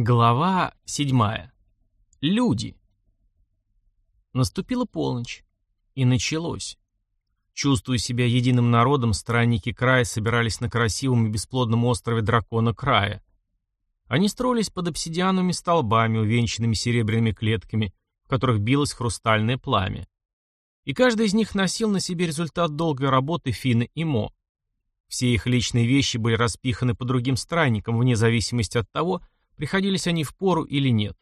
Глава седьмая. Люди. Наступила полночь. И началось. Чувствуя себя единым народом, странники края собирались на красивом и бесплодном острове Дракона Края. Они строились под обсидиановыми столбами, увенчанными серебряными клетками, в которых билось хрустальное пламя. И каждый из них носил на себе результат долгой работы Фины и Мо. Все их личные вещи были распиханы по другим странникам, вне зависимости от того, приходились они в пору или нет.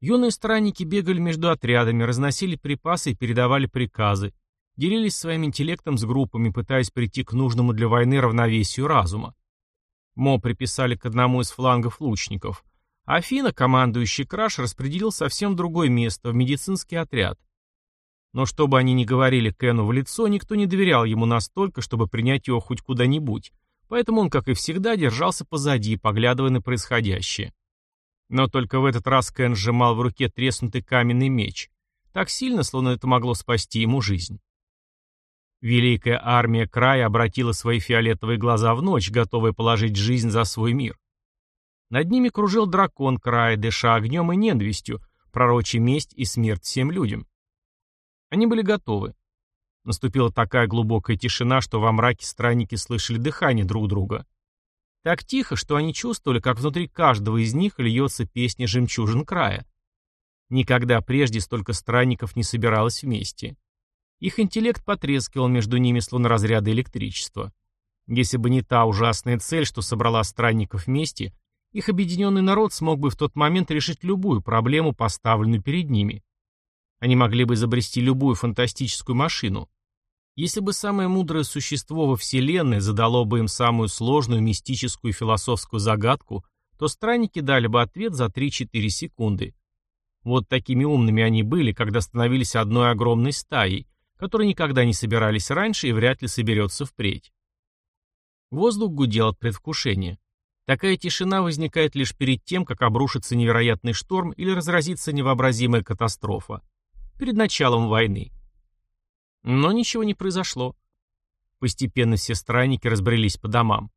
Юные странники бегали между отрядами, разносили припасы и передавали приказы, делились своим интеллектом с группами, пытаясь прийти к нужному для войны равновесию разума. Мо приписали к одному из флангов лучников. Афина, командующий Краш, распределил совсем другое место, в медицинский отряд. Но что бы они ни говорили Кену в лицо, никто не доверял ему настолько, чтобы принять его хоть куда-нибудь, Поэтому он, как и всегда, держался позади, поглядывая на происходящее. Но только в этот раз Кен сжимал в руке треснутый каменный меч. Так сильно, словно это могло спасти ему жизнь. Великая армия края обратила свои фиолетовые глаза в ночь, готовая положить жизнь за свой мир. Над ними кружил дракон края, дыша огнем и ненавистью, пророчи месть и смерть всем людям. Они были готовы. Наступила такая глубокая тишина, что во мраке странники слышали дыхание друг друга. Так тихо, что они чувствовали, как внутри каждого из них льется песня жемчужин края. Никогда прежде столько странников не собиралось вместе. Их интеллект потрескивал между ними, словно разряды электричества. Если бы не та ужасная цель, что собрала странников вместе, их объединенный народ смог бы в тот момент решить любую проблему, поставленную перед ними. Они могли бы изобрести любую фантастическую машину. Если бы самое мудрое существо во Вселенной задало бы им самую сложную мистическую философскую загадку, то странники дали бы ответ за 3-4 секунды. Вот такими умными они были, когда становились одной огромной стаей, которой никогда не собирались раньше и вряд ли соберется впредь. Воздух гудел от предвкушения. Такая тишина возникает лишь перед тем, как обрушится невероятный шторм или разразится невообразимая катастрофа перед началом войны. Но ничего не произошло. Постепенно все странники разбрелись по домам.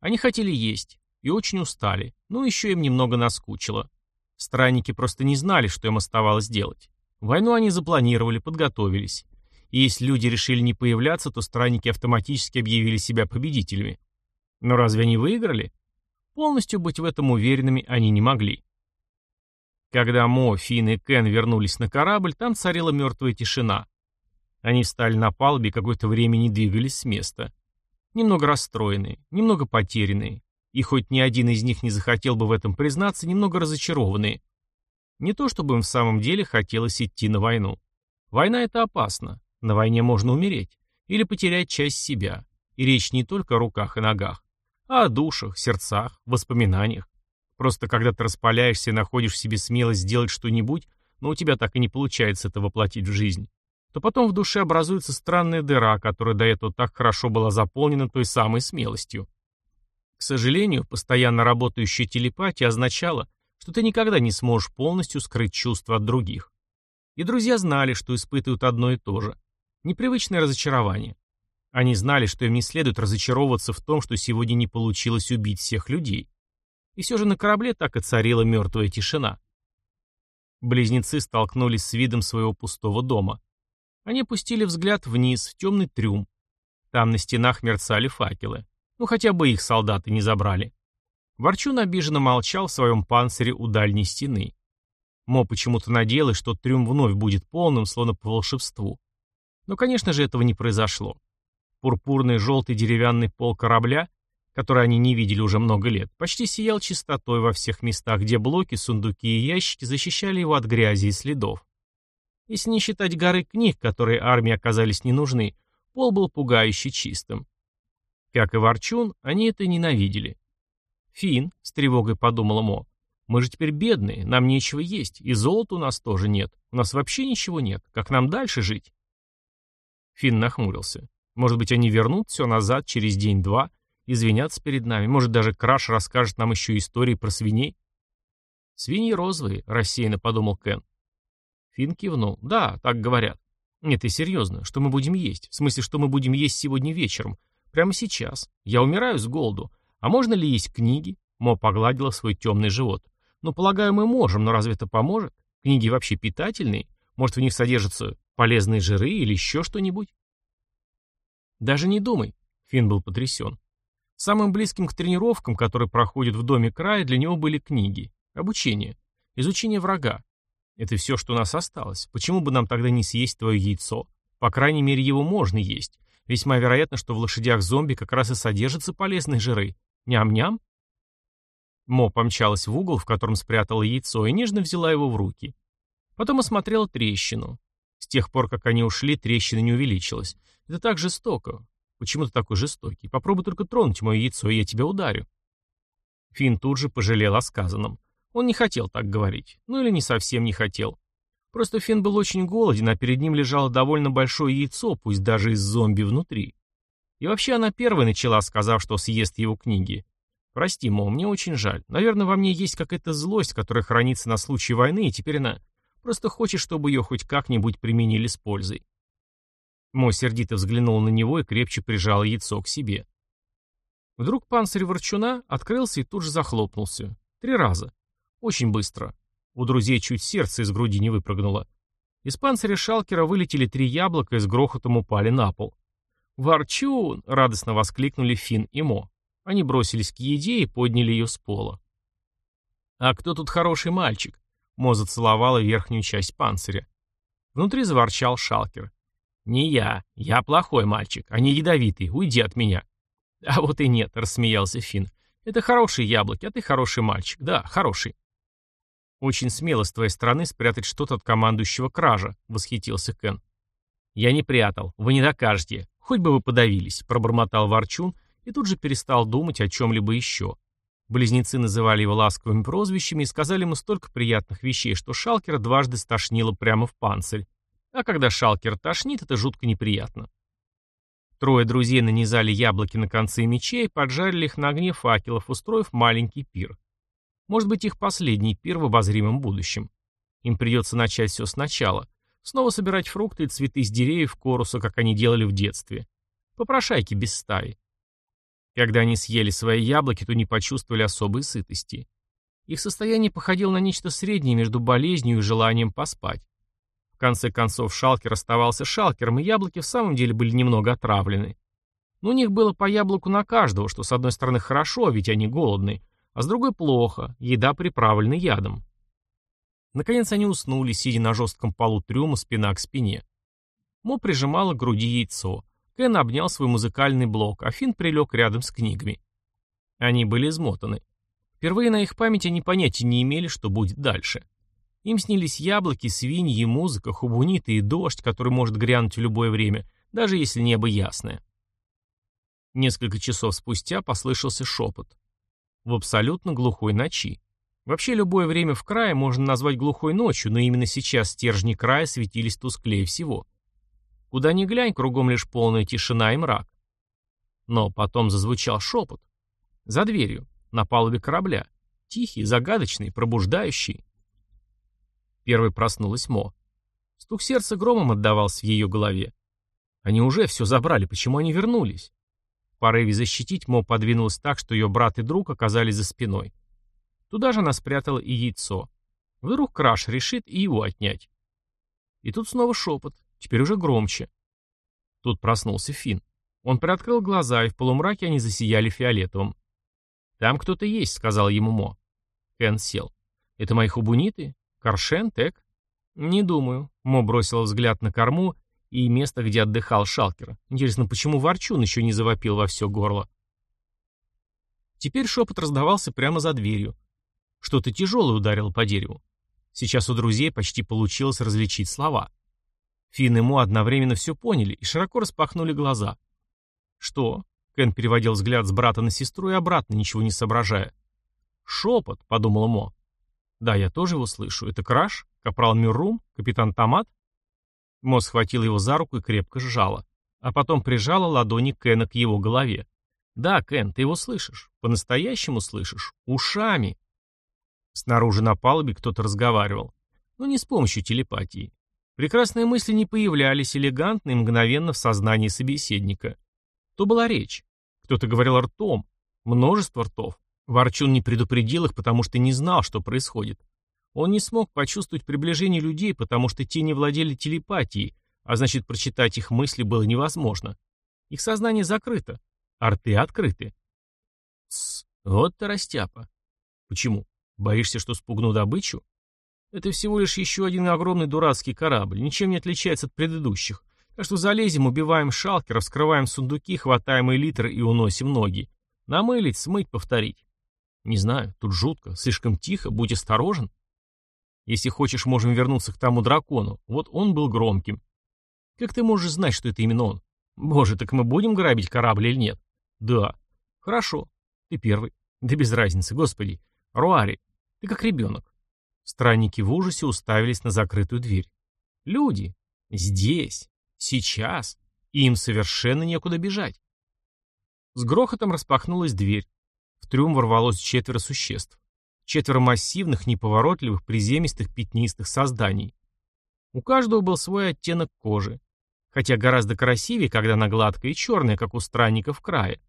Они хотели есть и очень устали, но еще им немного наскучило. Странники просто не знали, что им оставалось делать. Войну они запланировали, подготовились. И если люди решили не появляться, то странники автоматически объявили себя победителями. Но разве они выиграли? Полностью быть в этом уверенными они не могли. Когда Мо, Финн и Кен вернулись на корабль, там царила мертвая тишина. Они встали на палубе и какое-то время не двигались с места. Немного расстроенные, немного потерянные. И хоть ни один из них не захотел бы в этом признаться, немного разочарованные. Не то чтобы им в самом деле хотелось идти на войну. Война — это опасно. На войне можно умереть. Или потерять часть себя. И речь не только о руках и ногах, а о душах, сердцах, воспоминаниях. Просто когда ты распаляешься и находишь в себе смелость сделать что-нибудь, но у тебя так и не получается это воплотить в жизнь, то потом в душе образуется странная дыра, которая до этого так хорошо была заполнена той самой смелостью. К сожалению, постоянно работающая телепатия означала, что ты никогда не сможешь полностью скрыть чувства от других. И друзья знали, что испытывают одно и то же. Непривычное разочарование. Они знали, что им не следует разочаровываться в том, что сегодня не получилось убить всех людей. И все же на корабле так и царила мертвая тишина. Близнецы столкнулись с видом своего пустого дома. Они опустили взгляд вниз, в темный трюм. Там на стенах мерцали факелы. Ну, хотя бы их солдаты не забрали. Ворчун обиженно молчал в своем панцире у дальней стены. Мо почему-то надеялась, что трюм вновь будет полным, словно по волшебству. Но, конечно же, этого не произошло. Пурпурный желтый деревянный пол корабля который они не видели уже много лет, почти сиял чистотой во всех местах, где блоки, сундуки и ящики защищали его от грязи и следов. Если не считать горы книг, которые армии оказались не нужны, пол был пугающе чистым. Как и Ворчун, они это ненавидели. «Фин», — с тревогой подумала Мо, — «мы же теперь бедные, нам нечего есть, и золота у нас тоже нет, у нас вообще ничего нет, как нам дальше жить?» Фин нахмурился. «Может быть, они вернут все назад через день-два, извиняться перед нами. Может, даже Краш расскажет нам еще истории про свиней? Свиньи розовые, рассеянно подумал Кен. Финн кивнул. Да, так говорят. Нет, и серьезно, что мы будем есть? В смысле, что мы будем есть сегодня вечером? Прямо сейчас. Я умираю с голоду. А можно ли есть книги? Мо погладила свой темный живот. Ну, полагаю, мы можем, но разве это поможет? Книги вообще питательные? Может, в них содержатся полезные жиры или еще что-нибудь? Даже не думай. Финн был потрясен. Самым близким к тренировкам, которые проходят в доме края, для него были книги. Обучение. Изучение врага. Это все, что у нас осталось. Почему бы нам тогда не съесть твое яйцо? По крайней мере, его можно есть. Весьма вероятно, что в лошадях-зомби как раз и содержатся полезные жиры. Ням-ням. Мо помчалась в угол, в котором спрятала яйцо, и нежно взяла его в руки. Потом осмотрела трещину. С тех пор, как они ушли, трещина не увеличилась. Это так жестоко. Почему ты такой жестокий? Попробуй только тронуть мое яйцо, и я тебя ударю. Финн тут же пожалел о сказанном. Он не хотел так говорить. Ну или не совсем не хотел. Просто Финн был очень голоден, а перед ним лежало довольно большое яйцо, пусть даже из зомби внутри. И вообще она первая начала, сказав, что съест его книги. Прости, Мо, мне очень жаль. Наверное, во мне есть какая-то злость, которая хранится на случай войны, и теперь она просто хочет, чтобы ее хоть как-нибудь применили с пользой. Мо сердито взглянул на него и крепче прижал яйцо к себе. Вдруг панцирь ворчуна открылся и тут же захлопнулся. Три раза. Очень быстро. У друзей чуть сердце из груди не выпрыгнуло. Из панциря шалкера вылетели три яблока и с грохотом упали на пол. «Ворчун!» — радостно воскликнули Финн и Мо. Они бросились к еде и подняли ее с пола. «А кто тут хороший мальчик?» Мо зацеловала верхнюю часть панциря. Внутри заворчал шалкер. «Не я. Я плохой мальчик. Они ядовитые. Уйди от меня». «А вот и нет», — рассмеялся Финн. «Это хорошие яблоки, а ты хороший мальчик. Да, хороший». «Очень смело с твоей стороны спрятать что-то от командующего кража», — восхитился Кен. «Я не прятал. Вы не докажете. Хоть бы вы подавились», — пробормотал Ворчун и тут же перестал думать о чем-либо еще. Близнецы называли его ласковыми прозвищами и сказали ему столько приятных вещей, что Шалкера дважды стошнило прямо в панцирь. А когда Шалкер тошнит, это жутко неприятно. Трое друзей нанизали яблоки на концы мечей и поджарили их на огне факелов, устроив маленький пир. Может быть, их последний пир в обозримом будущем. Им придется начать все сначала. Снова собирать фрукты и цветы с деревьев коруса, как они делали в детстве. Попрошайки без стаи. Когда они съели свои яблоки, то не почувствовали особой сытости. Их состояние походило на нечто среднее между болезнью и желанием поспать. В конце концов, шалкер оставался шалкером, и яблоки в самом деле были немного отравлены. Но у них было по яблоку на каждого, что с одной стороны хорошо, ведь они голодные, а с другой плохо, еда приправлена ядом. Наконец они уснули, сидя на жестком полу трюма спина к спине. Мо прижимала к груди яйцо. Кен обнял свой музыкальный блок, а Финн прилег рядом с книгами. Они были измотаны. Впервые на их памяти они понятия не имели, что будет дальше. Им снились яблоки, свиньи, музыка, хубуниты и дождь, который может грянуть в любое время, даже если небо ясное. Несколько часов спустя послышался шепот в абсолютно глухой ночи. Вообще любое время в крае можно назвать глухой ночью, но именно сейчас стержни края светились тусклее всего. Куда ни глянь, кругом лишь полная тишина и мрак. Но потом зазвучал шепот. За дверью, на палубе корабля. Тихий, загадочный, пробуждающий. Первой проснулась Мо. Стук сердца громом отдавался в ее голове. Они уже все забрали, почему они вернулись? Порыве защитить Мо подвинулась так, что ее брат и друг оказались за спиной. Туда же она спрятала и яйцо. Вдруг Краш решит и его отнять. И тут снова шепот, теперь уже громче. Тут проснулся Финн. Он приоткрыл глаза, и в полумраке они засияли фиолетовым. «Там кто-то есть», — сказал ему Мо. Кен сел. «Это мои хубуниты? Каршен, Тек?» «Не думаю». Мо бросил взгляд на корму и место, где отдыхал Шалкер. Интересно, почему Ворчун еще не завопил во все горло? Теперь шепот раздавался прямо за дверью. Что-то тяжелое ударило по дереву. Сейчас у друзей почти получилось различить слова. Финн и Мо одновременно все поняли и широко распахнули глаза. «Что?» — Кен переводил взгляд с брата на сестру и обратно, ничего не соображая. «Шепот», — подумала Мо. «Да, я тоже его слышу. Это Краш? Капрал Мюррум? Капитан Томат?» Мо схватила его за руку и крепко сжала. А потом прижала ладони Кена к его голове. «Да, Кен, ты его слышишь. По-настоящему слышишь. Ушами». Снаружи на палубе кто-то разговаривал. Но не с помощью телепатии. Прекрасные мысли не появлялись элегантно и мгновенно в сознании собеседника. То была речь. Кто-то говорил ртом. Множество ртов. Ворчун не предупредил их, потому что не знал, что происходит. Он не смог почувствовать приближение людей, потому что те не владели телепатией, а значит, прочитать их мысли было невозможно. Их сознание закрыто, а рты открыты. Тсс, вот ты растяпа. Почему? Боишься, что спугну добычу? Это всего лишь еще один огромный дурацкий корабль, ничем не отличается от предыдущих. Так что залезем, убиваем шалки, раскрываем сундуки, хватаем элитры и уносим ноги. Намылить, смыть, повторить. Не знаю, тут жутко, слишком тихо, будь осторожен. Если хочешь, можем вернуться к тому дракону. Вот он был громким. Как ты можешь знать, что это именно он? Боже, так мы будем грабить корабль или нет? Да. Хорошо. Ты первый. Да без разницы, господи. Руари, ты как ребенок. Странники в ужасе уставились на закрытую дверь. Люди. Здесь. Сейчас. Им совершенно некуда бежать. С грохотом распахнулась дверь. В трюм ворвалось четверо существ. Четверо массивных, неповоротливых, приземистых, пятнистых созданий. У каждого был свой оттенок кожи. Хотя гораздо красивее, когда она гладкая и черная, как у странников края.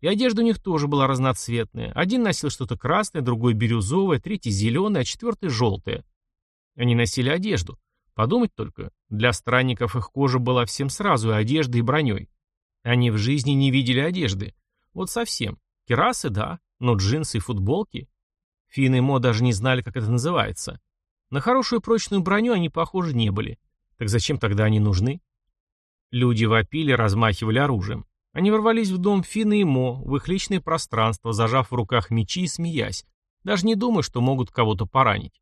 И одежда у них тоже была разноцветная. Один носил что-то красное, другой бирюзовое, третий зеленое, а четвертый желтое. Они носили одежду. Подумать только, для странников их кожа была всем сразу, и одеждой, и броней. Они в жизни не видели одежды. Вот совсем. Керасы, да, но джинсы и футболки Фин и Мо даже не знали, как это называется. На хорошую прочную броню они, похоже, не были. Так зачем тогда они нужны? Люди вопили, размахивали оружием. Они ворвались в дом Фина и Мо, в их личное пространство, зажав в руках мечи и смеясь, даже не думая, что могут кого-то поранить.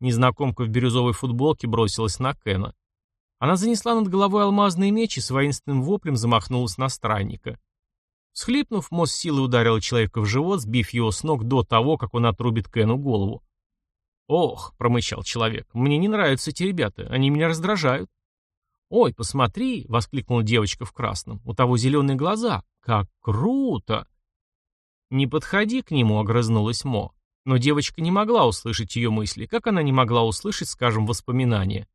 Незнакомка в бирюзовой футболке бросилась на Кена. Она занесла над головой алмазный меч и с воинственным воплем замахнулась на странника. Схлипнув, Мосс силой ударил человека в живот, сбив его с ног до того, как он отрубит Кену голову. «Ох», — промычал человек, — «мне не нравятся эти ребята, они меня раздражают». «Ой, посмотри!» — воскликнула девочка в красном. «У того зеленые глаза! Как круто!» «Не подходи к нему», — огрызнулась Мо. Но девочка не могла услышать ее мысли, как она не могла услышать, скажем, воспоминания.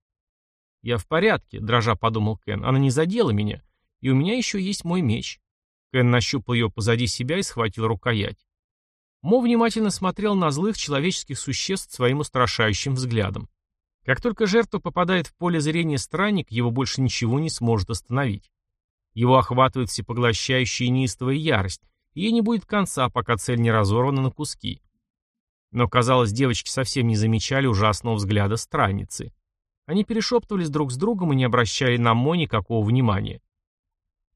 «Я в порядке», — дрожа подумал Кен, — «она не задела меня, и у меня еще есть мой меч. Кен нащупал ее позади себя и схватил рукоять. Мо внимательно смотрел на злых человеческих существ своим устрашающим взглядом. Как только жертва попадает в поле зрения странник, его больше ничего не сможет остановить. Его охватывает всепоглощающая и неистовая ярость, и ей не будет конца, пока цель не разорвана на куски. Но, казалось, девочки совсем не замечали ужасного взгляда странницы. Они перешептывались друг с другом и не обращали на Мо никакого внимания.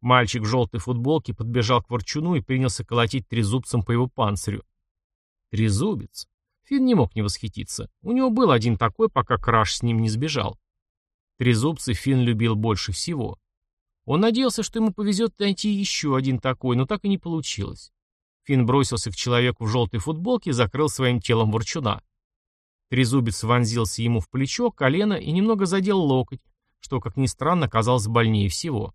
Мальчик в желтой футболке подбежал к ворчуну и принялся колотить трезубцем по его панцирю. Трезубец. Финн не мог не восхититься. У него был один такой, пока Краш с ним не сбежал. Трезубцы Финн любил больше всего. Он надеялся, что ему повезет найти еще один такой, но так и не получилось. Финн бросился к человеку в желтой футболке и закрыл своим телом ворчуна. Трезубец вонзился ему в плечо, колено и немного задел локоть, что, как ни странно, казалось больнее всего.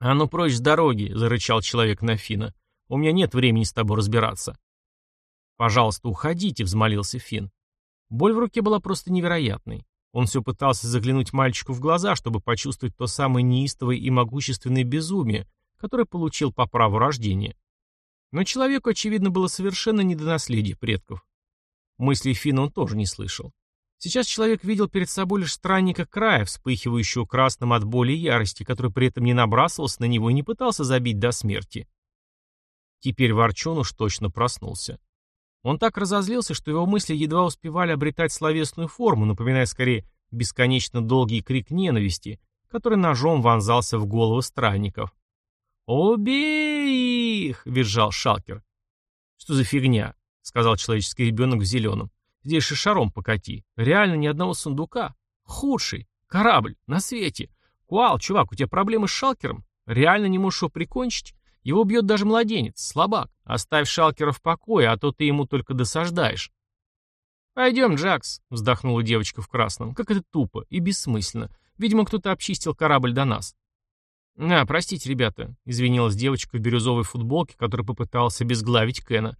«А ну прочь с дороги!» — зарычал человек на Фина. «У меня нет времени с тобой разбираться». «Пожалуйста, уходите!» — взмолился Фин. Боль в руке была просто невероятной. Он все пытался заглянуть мальчику в глаза, чтобы почувствовать то самое неистовое и могущественное безумие, которое получил по праву рождения. Но человеку, очевидно, было совершенно не до наследия предков. Мысли Фина он тоже не слышал. Сейчас человек видел перед собой лишь странника края, вспыхивающего красным от боли и ярости, который при этом не набрасывался на него и не пытался забить до смерти. Теперь Ворчун уж точно проснулся. Он так разозлился, что его мысли едва успевали обретать словесную форму, напоминая скорее бесконечно долгий крик ненависти, который ножом вонзался в головы странников. «Убей их!» — визжал Шалкер. «Что за фигня?» — сказал человеческий ребенок в зеленом. Здесь же шаром покати. Реально ни одного сундука. Худший. Корабль. На свете. Куал, чувак, у тебя проблемы с шалкером? Реально не можешь его прикончить? Его бьет даже младенец. Слабак. Оставь шалкера в покое, а то ты ему только досаждаешь. «Пойдем, Джакс», — вздохнула девочка в красном. «Как это тупо и бессмысленно. Видимо, кто-то обчистил корабль до нас». «А, простите, ребята», — извинилась девочка в бирюзовой футболке, которая попыталась обезглавить Кена.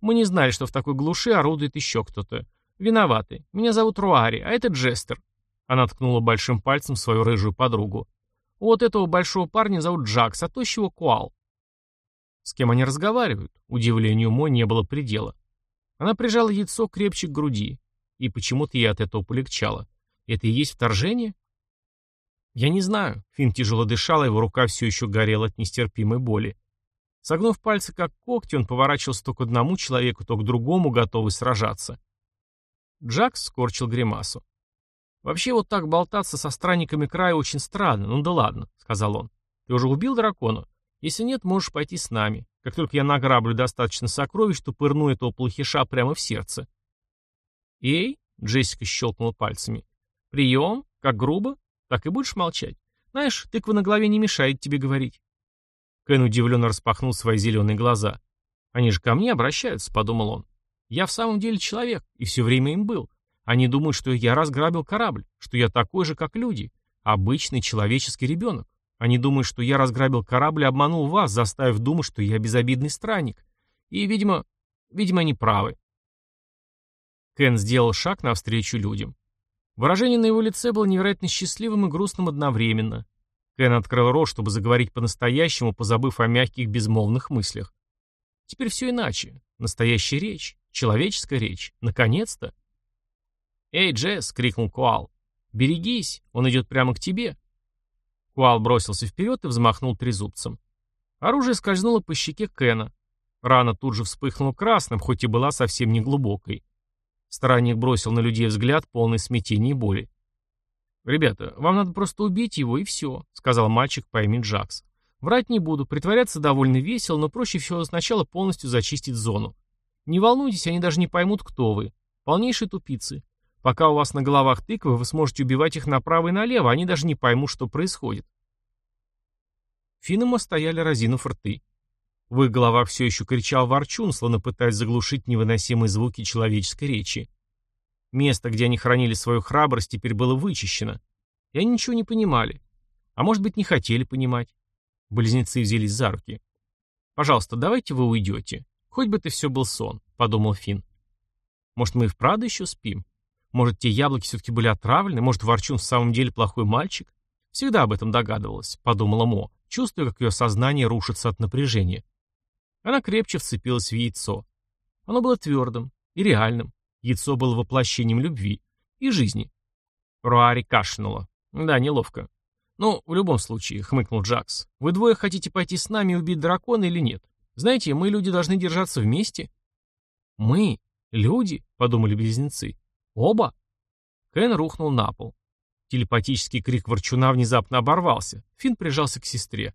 Мы не знали, что в такой глуши орудует еще кто-то. Виноваты. Меня зовут Руари, а это Джестер. Она ткнула большим пальцем свою рыжую подругу. Вот этого большого парня зовут Джакс, а тощего Куал. С кем они разговаривают? Удивлению Мо не было предела. Она прижала яйцо крепче к груди, и почему-то ей от этого полегчало. Это и есть вторжение? Я не знаю. Финн тяжело дышал, его рука все еще горела от нестерпимой боли. Согнув пальцы как когти, он поворачивался то к одному человеку, то к другому, готовый сражаться. Джакс скорчил гримасу. «Вообще вот так болтаться со странниками края очень странно. Ну да ладно», — сказал он. «Ты уже убил дракона? Если нет, можешь пойти с нами. Как только я награблю достаточно сокровищ, то пырну этого плохиша прямо в сердце». «Эй!» — Джессика щелкнула пальцами. «Прием? Как грубо? Так и будешь молчать? Знаешь, тыква на голове не мешает тебе говорить». Кен удивленно распахнул свои зеленые глаза. «Они же ко мне обращаются», — подумал он. «Я в самом деле человек, и все время им был. Они думают, что я разграбил корабль, что я такой же, как люди, обычный человеческий ребенок. Они думают, что я разграбил корабль и обманул вас, заставив думать, что я безобидный странник. И, видимо, видимо, они правы». Кен сделал шаг навстречу людям. Выражение на его лице было невероятно счастливым и грустным одновременно. Кен открыл рот, чтобы заговорить по-настоящему, позабыв о мягких безмолвных мыслях. Теперь все иначе. Настоящая речь. Человеческая речь. Наконец-то. «Эй, Джесс!» — крикнул Куал. «Берегись! Он идет прямо к тебе!» Куал бросился вперед и взмахнул трезубцем. Оружие скользнуло по щеке Кена. Рана тут же вспыхнула красным, хоть и была совсем не глубокой. Странник бросил на людей взгляд, полный смятения и боли. «Ребята, вам надо просто убить его, и все», — сказал мальчик по имени Джакс. «Врать не буду, притворяться довольно весело, но проще всего сначала полностью зачистить зону. Не волнуйтесь, они даже не поймут, кто вы. Полнейшие тупицы. Пока у вас на головах тыквы, вы сможете убивать их направо и налево, они даже не поймут, что происходит». Финнема стояли разинув рты. В их головах все еще кричал ворчун, словно пытаясь заглушить невыносимые звуки человеческой речи. Место, где они хранили свою храбрость, теперь было вычищено. И они ничего не понимали. А может быть, не хотели понимать. Близнецы взялись за руки. «Пожалуйста, давайте вы уйдете. Хоть бы это все был сон», — подумал Финн. «Может, мы и вправду еще спим? Может, те яблоки все-таки были отравлены? Может, Ворчун в самом деле плохой мальчик? Всегда об этом догадывалась», — подумала Мо, чувствуя, как ее сознание рушится от напряжения. Она крепче вцепилась в яйцо. Оно было твердым и реальным. Яйцо было воплощением любви и жизни. Руари кашлянула. Да, неловко. «Ну, в любом случае», — хмыкнул Джакс, — «вы двое хотите пойти с нами и убить дракона или нет? Знаете, мы, люди, должны держаться вместе». «Мы? Люди?» — подумали близнецы. «Оба?» Кен рухнул на пол. Телепатический крик ворчуна внезапно оборвался. Финн прижался к сестре.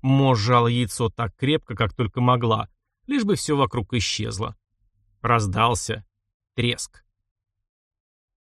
Мо яйцо так крепко, как только могла, лишь бы все вокруг исчезло. Раздался треск.